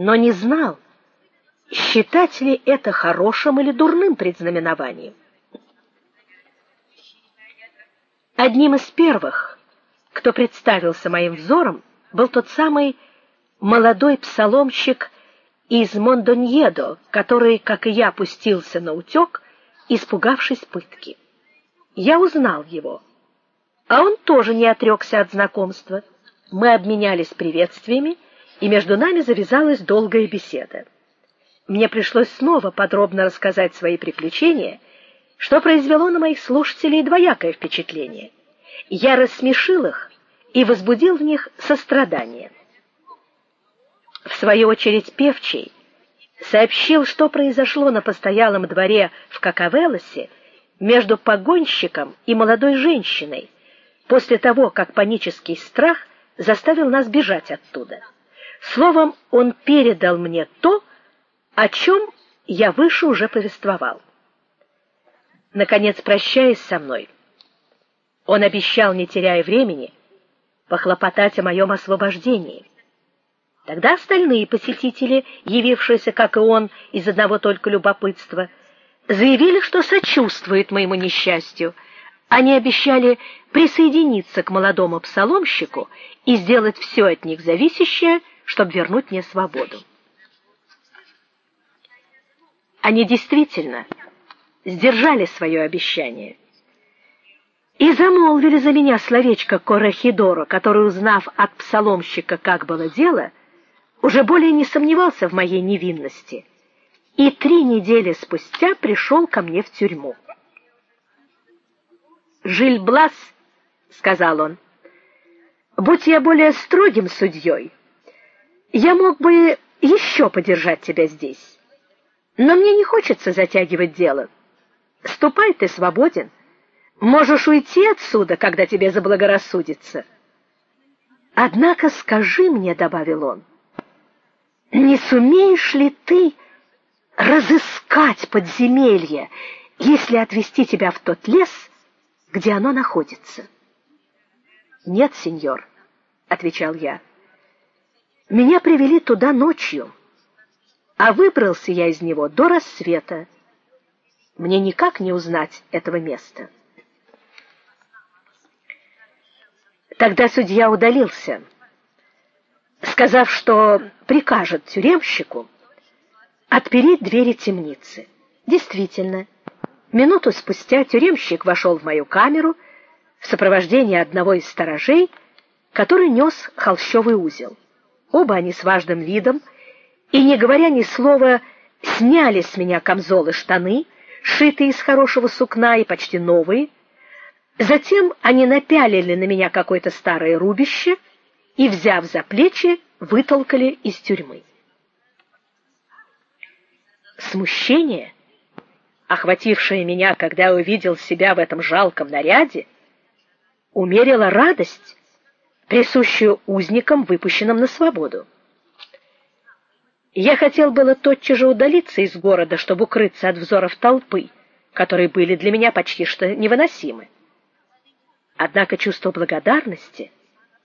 но не знал, считать ли это хорошим или дурным предзнаменованием. Одним из первых, кто представился моим взором, был тот самый молодой псаломщик из Мондоньедо, который, как и я, пустился на утёк, испугавшись пытки. Я узнал его, а он тоже не отрёкся от знакомства. Мы обменялись приветствиями, и между нами завязалась долгая беседа. Мне пришлось снова подробно рассказать свои приключения, что произвело на моих слушателей двоякое впечатление. Я рассмешил их и возбудил в них сострадание. В свою очередь Певчий сообщил, что произошло на постоялом дворе в Какавелосе между погонщиком и молодой женщиной после того, как панический страх заставил нас бежать оттуда. Словом, он передал мне то, о чем я выше уже повествовал. Наконец, прощаясь со мной, он обещал, не теряя времени, похлопотать о моем освобождении. Тогда остальные посетители, явившиеся, как и он, из одного только любопытства, заявили, что сочувствуют моему несчастью. Они обещали присоединиться к молодому псаломщику и сделать все от них зависящее, чтобы вернуть мне свободу. Они действительно сдержали свое обещание и замолвили за меня словечко Корахидора, который, узнав от псаломщика, как было дело, уже более не сомневался в моей невинности и три недели спустя пришел ко мне в тюрьму. Жильблас, сказал он, будь я более строгим судьей, я мог бы еще подержать тебя здесь. Но мне не хочется затягивать дело. Ступай, ты свободен. Можешь уйти отсюда, когда тебе заблагорассудится. Однако скажи мне, добавил он, не сумеешь ли ты разыскать подземелье, если отвести тебя в тот лес, где оно находится? Нет, сеньор, отвечал я. Меня привели туда ночью, а выбрался я из него до рассвета. Мне никак не узнать этого места. Тогда судья удалился, сказав, что прикажет тюремщику отпереть двери темницы. Действительно, минуту спустя тюремщик вошел в мою камеру в сопровождении одного из сторожей, который нес холщовый узел. Оба они с важным видом и не говоря ни слова сняли с меня камзолы, штаны, сшитые из хорошего сукна и почти новые. Затем они напялили на меня какое-то старое рубище и, взяв за плечи, вытолкали из тюрьмы. Смущение, охватившее меня, когда я увидел себя в этом жалком наряде, умерило радость, присущую узникам, выпущенным на свободу. Я хотел было тотчас же удалиться из города, чтобы укрыться от взоров толпы, которые были для меня почти что невыносимы. Однако чувство благодарности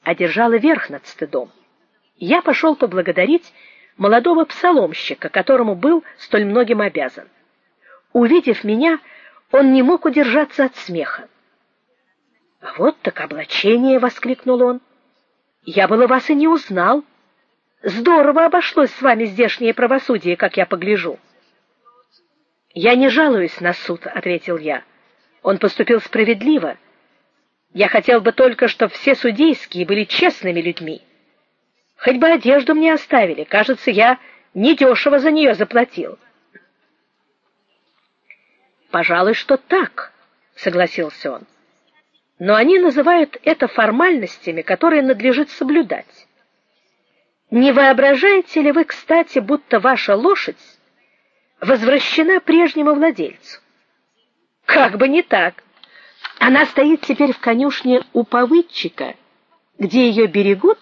одержало верх над стыдом. Я пошел поблагодарить молодого псаломщика, которому был столь многим обязан. Увидев меня, он не мог удержаться от смеха. "Вот так облачение", воскликнул он. "Я было вас и не узнал. Здорово обошлось с вами здешнее правосудие, как я погляжу". "Я не жалуюсь на суд", ответил я. "Он поступил справедливо. Я хотел бы только, чтобы все судейские были честными людьми. Хоть бы одежду мне оставили, кажется, я недешево за нее заплатил. Пожалуй, что так, согласился он. Но они называют это формальностями, которые надлежит соблюдать. Не воображаете ли вы, кстати, будто ваша лошадь возвращена прежнему владельцу? Как бы не так. Она стоит теперь в конюшне у повыдчика, где ее берегут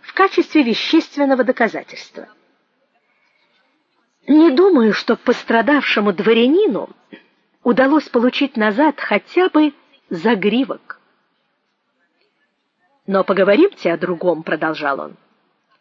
в качестве вещественного доказательства. Не думаю, что пострадавшему дворянину удалось получить назад хотя бы загривок. Но поговоримте о другом, продолжал он.